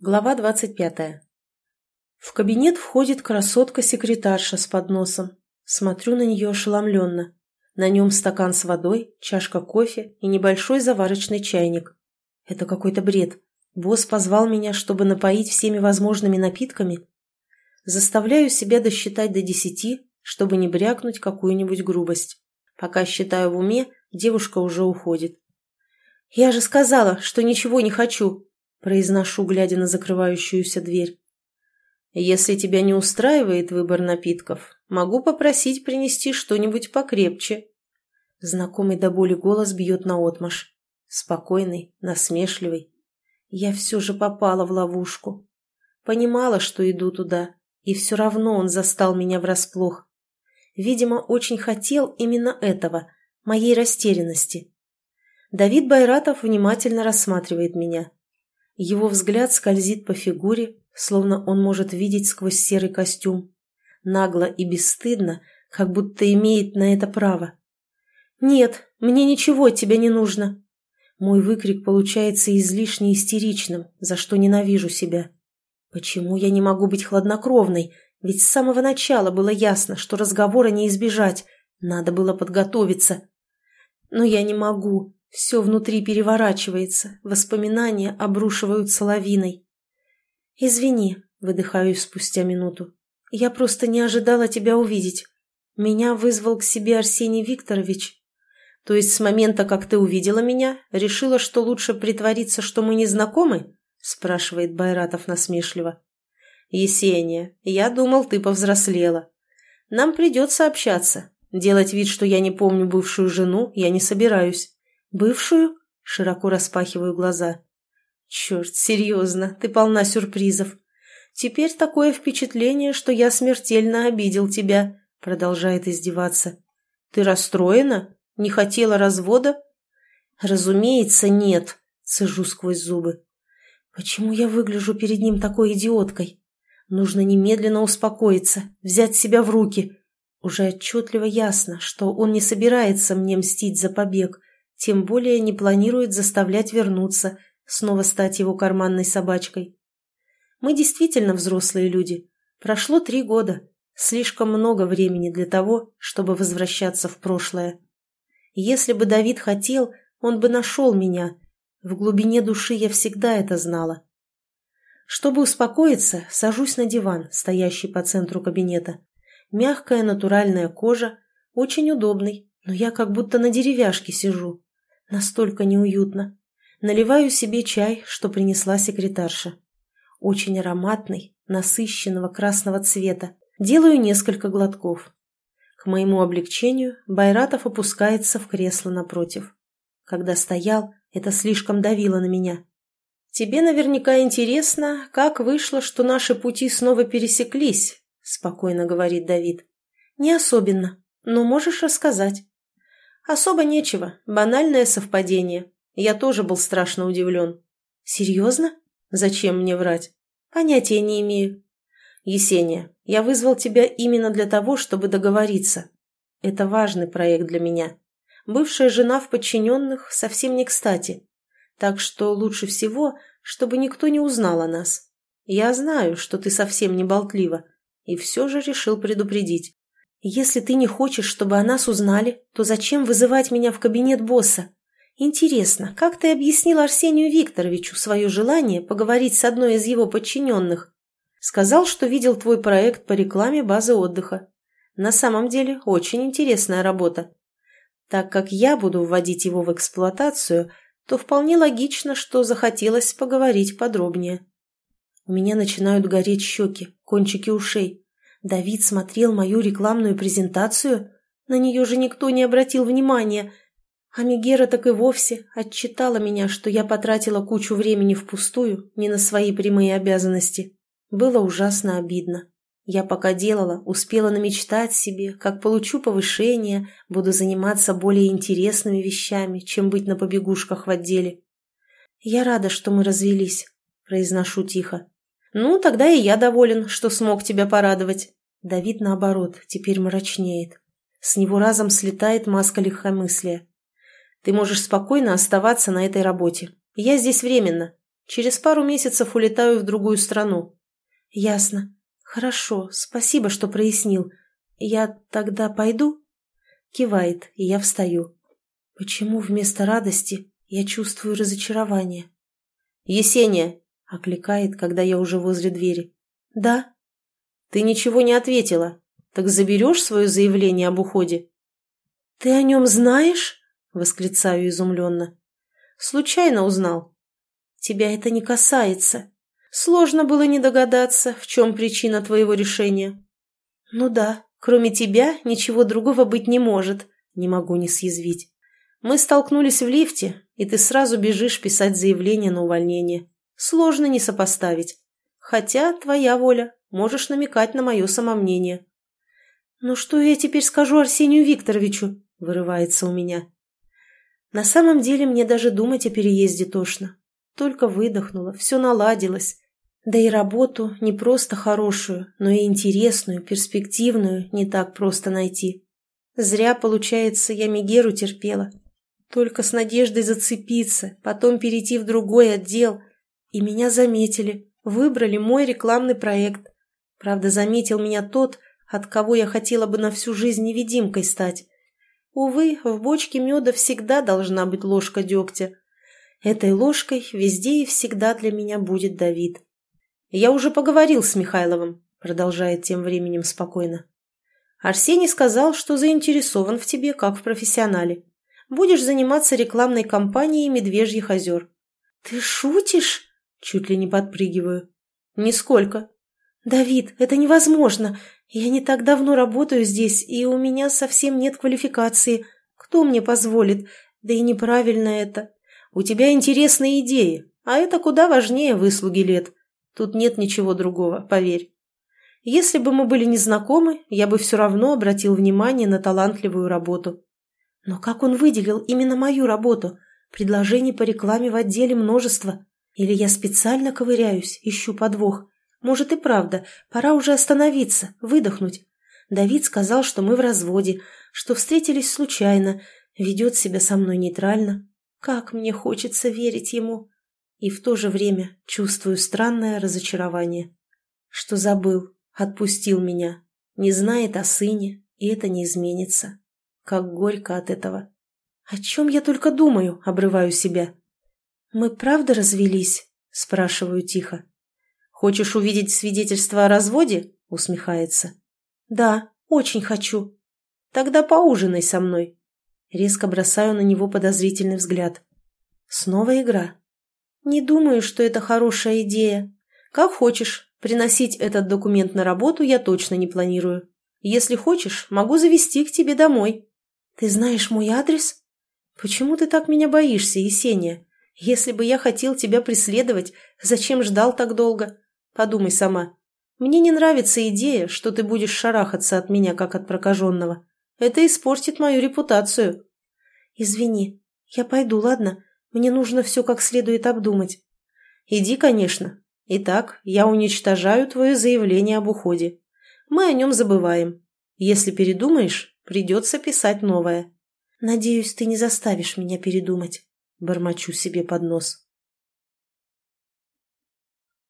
Глава двадцать пятая. В кабинет входит красотка-секретарша с подносом. Смотрю на нее ошеломленно. На нем стакан с водой, чашка кофе и небольшой заварочный чайник. Это какой-то бред. Босс позвал меня, чтобы напоить всеми возможными напитками. Заставляю себя досчитать до десяти, чтобы не брякнуть какую-нибудь грубость. Пока считаю в уме, девушка уже уходит. «Я же сказала, что ничего не хочу!» Произношу, глядя на закрывающуюся дверь. «Если тебя не устраивает выбор напитков, могу попросить принести что-нибудь покрепче». Знакомый до боли голос бьет наотмашь. Спокойный, насмешливый. Я все же попала в ловушку. Понимала, что иду туда, и все равно он застал меня врасплох. Видимо, очень хотел именно этого, моей растерянности. Давид Байратов внимательно рассматривает меня. Его взгляд скользит по фигуре, словно он может видеть сквозь серый костюм. Нагло и бесстыдно, как будто имеет на это право. «Нет, мне ничего от тебя не нужно!» Мой выкрик получается излишне истеричным, за что ненавижу себя. Почему я не могу быть хладнокровной? Ведь с самого начала было ясно, что разговора не избежать. Надо было подготовиться. Но я не могу. Все внутри переворачивается, воспоминания обрушиваются лавиной. «Извини», — выдыхаю спустя минуту. «Я просто не ожидала тебя увидеть. Меня вызвал к себе Арсений Викторович. То есть с момента, как ты увидела меня, решила, что лучше притвориться, что мы не знакомы?» — спрашивает Байратов насмешливо. «Есения, я думал, ты повзрослела. Нам придется общаться. Делать вид, что я не помню бывшую жену, я не собираюсь. «Бывшую?» – широко распахиваю глаза. «Черт, серьезно, ты полна сюрпризов. Теперь такое впечатление, что я смертельно обидел тебя», – продолжает издеваться. «Ты расстроена? Не хотела развода?» «Разумеется, нет», – цежу сквозь зубы. «Почему я выгляжу перед ним такой идиоткой? Нужно немедленно успокоиться, взять себя в руки. Уже отчетливо ясно, что он не собирается мне мстить за побег» Тем более не планирует заставлять вернуться, снова стать его карманной собачкой. Мы действительно взрослые люди. Прошло три года. Слишком много времени для того, чтобы возвращаться в прошлое. Если бы Давид хотел, он бы нашел меня. В глубине души я всегда это знала. Чтобы успокоиться, сажусь на диван, стоящий по центру кабинета. Мягкая натуральная кожа, очень удобный, но я как будто на деревяшке сижу. Настолько неуютно. Наливаю себе чай, что принесла секретарша. Очень ароматный, насыщенного красного цвета. Делаю несколько глотков. К моему облегчению Байратов опускается в кресло напротив. Когда стоял, это слишком давило на меня. «Тебе наверняка интересно, как вышло, что наши пути снова пересеклись», — спокойно говорит Давид. «Не особенно, но можешь рассказать». Особо нечего, банальное совпадение. Я тоже был страшно удивлен. Серьезно? Зачем мне врать? Понятия не имею. Есения, я вызвал тебя именно для того, чтобы договориться. Это важный проект для меня. Бывшая жена в подчиненных совсем не кстати. Так что лучше всего, чтобы никто не узнал о нас. Я знаю, что ты совсем не болтлива, и все же решил предупредить. «Если ты не хочешь, чтобы о нас узнали, то зачем вызывать меня в кабинет босса? Интересно, как ты объяснил Арсению Викторовичу свое желание поговорить с одной из его подчиненных? Сказал, что видел твой проект по рекламе базы отдыха. На самом деле, очень интересная работа. Так как я буду вводить его в эксплуатацию, то вполне логично, что захотелось поговорить подробнее. У меня начинают гореть щеки, кончики ушей. Давид смотрел мою рекламную презентацию? На нее же никто не обратил внимания. А Мегера так и вовсе отчитала меня, что я потратила кучу времени впустую, не на свои прямые обязанности. Было ужасно обидно. Я пока делала, успела намечтать себе, как получу повышение, буду заниматься более интересными вещами, чем быть на побегушках в отделе. «Я рада, что мы развелись», — произношу тихо. «Ну, тогда и я доволен, что смог тебя порадовать». Давид, наоборот, теперь мрачнеет. С него разом слетает маска легкомыслия. «Ты можешь спокойно оставаться на этой работе. Я здесь временно. Через пару месяцев улетаю в другую страну». «Ясно. Хорошо. Спасибо, что прояснил. Я тогда пойду?» Кивает, и я встаю. Почему вместо радости я чувствую разочарование? «Есения!» — окликает, когда я уже возле двери. «Да». «Ты ничего не ответила. Так заберешь свое заявление об уходе?» «Ты о нем знаешь?» — восклицаю изумленно. «Случайно узнал». «Тебя это не касается. Сложно было не догадаться, в чем причина твоего решения». «Ну да, кроме тебя ничего другого быть не может», — не могу не съязвить. Мы столкнулись в лифте, и ты сразу бежишь писать заявление на увольнение. Сложно не сопоставить. Хотя твоя воля, можешь намекать на мое самомнение. «Ну что я теперь скажу Арсению Викторовичу?» – вырывается у меня. На самом деле мне даже думать о переезде тошно. Только выдохнула, все наладилось. Да и работу не просто хорошую, но и интересную, перспективную не так просто найти. Зря, получается, я Мегеру терпела. Только с надеждой зацепиться, потом перейти в другой отдел. И меня заметили, выбрали мой рекламный проект. Правда, заметил меня тот, от кого я хотела бы на всю жизнь невидимкой стать. Увы, в бочке меда всегда должна быть ложка дегтя. Этой ложкой везде и всегда для меня будет Давид. «Я уже поговорил с Михайловым», — продолжает тем временем спокойно. «Арсений сказал, что заинтересован в тебе, как в профессионале будешь заниматься рекламной кампанией «Медвежьих озер». «Ты шутишь?» – чуть ли не подпрыгиваю. «Нисколько». «Давид, это невозможно. Я не так давно работаю здесь, и у меня совсем нет квалификации. Кто мне позволит? Да и неправильно это. У тебя интересные идеи, а это куда важнее выслуги лет. Тут нет ничего другого, поверь. Если бы мы были незнакомы, я бы все равно обратил внимание на талантливую работу. Но как он выделил именно мою работу? Предложений по рекламе в отделе множество. Или я специально ковыряюсь, ищу подвох? Может и правда, пора уже остановиться, выдохнуть. Давид сказал, что мы в разводе, что встретились случайно, ведет себя со мной нейтрально. Как мне хочется верить ему. И в то же время чувствую странное разочарование. Что забыл, отпустил меня, не знает о сыне, и это не изменится. Как горько от этого. О чем я только думаю, обрываю себя. «Мы правда развелись?» – спрашиваю тихо. «Хочешь увидеть свидетельство о разводе?» – усмехается. «Да, очень хочу». «Тогда поужинай со мной». Резко бросаю на него подозрительный взгляд. Снова игра. «Не думаю, что это хорошая идея. Как хочешь. Приносить этот документ на работу я точно не планирую. Если хочешь, могу завести к тебе домой». «Ты знаешь мой адрес?» «Почему ты так меня боишься, Есения? Если бы я хотел тебя преследовать, зачем ждал так долго? Подумай сама. Мне не нравится идея, что ты будешь шарахаться от меня, как от прокаженного. Это испортит мою репутацию». «Извини, я пойду, ладно? Мне нужно все как следует обдумать». «Иди, конечно. Итак, я уничтожаю твое заявление об уходе. Мы о нем забываем. Если передумаешь, Придется писать новое. Надеюсь, ты не заставишь меня передумать. Бормочу себе под нос.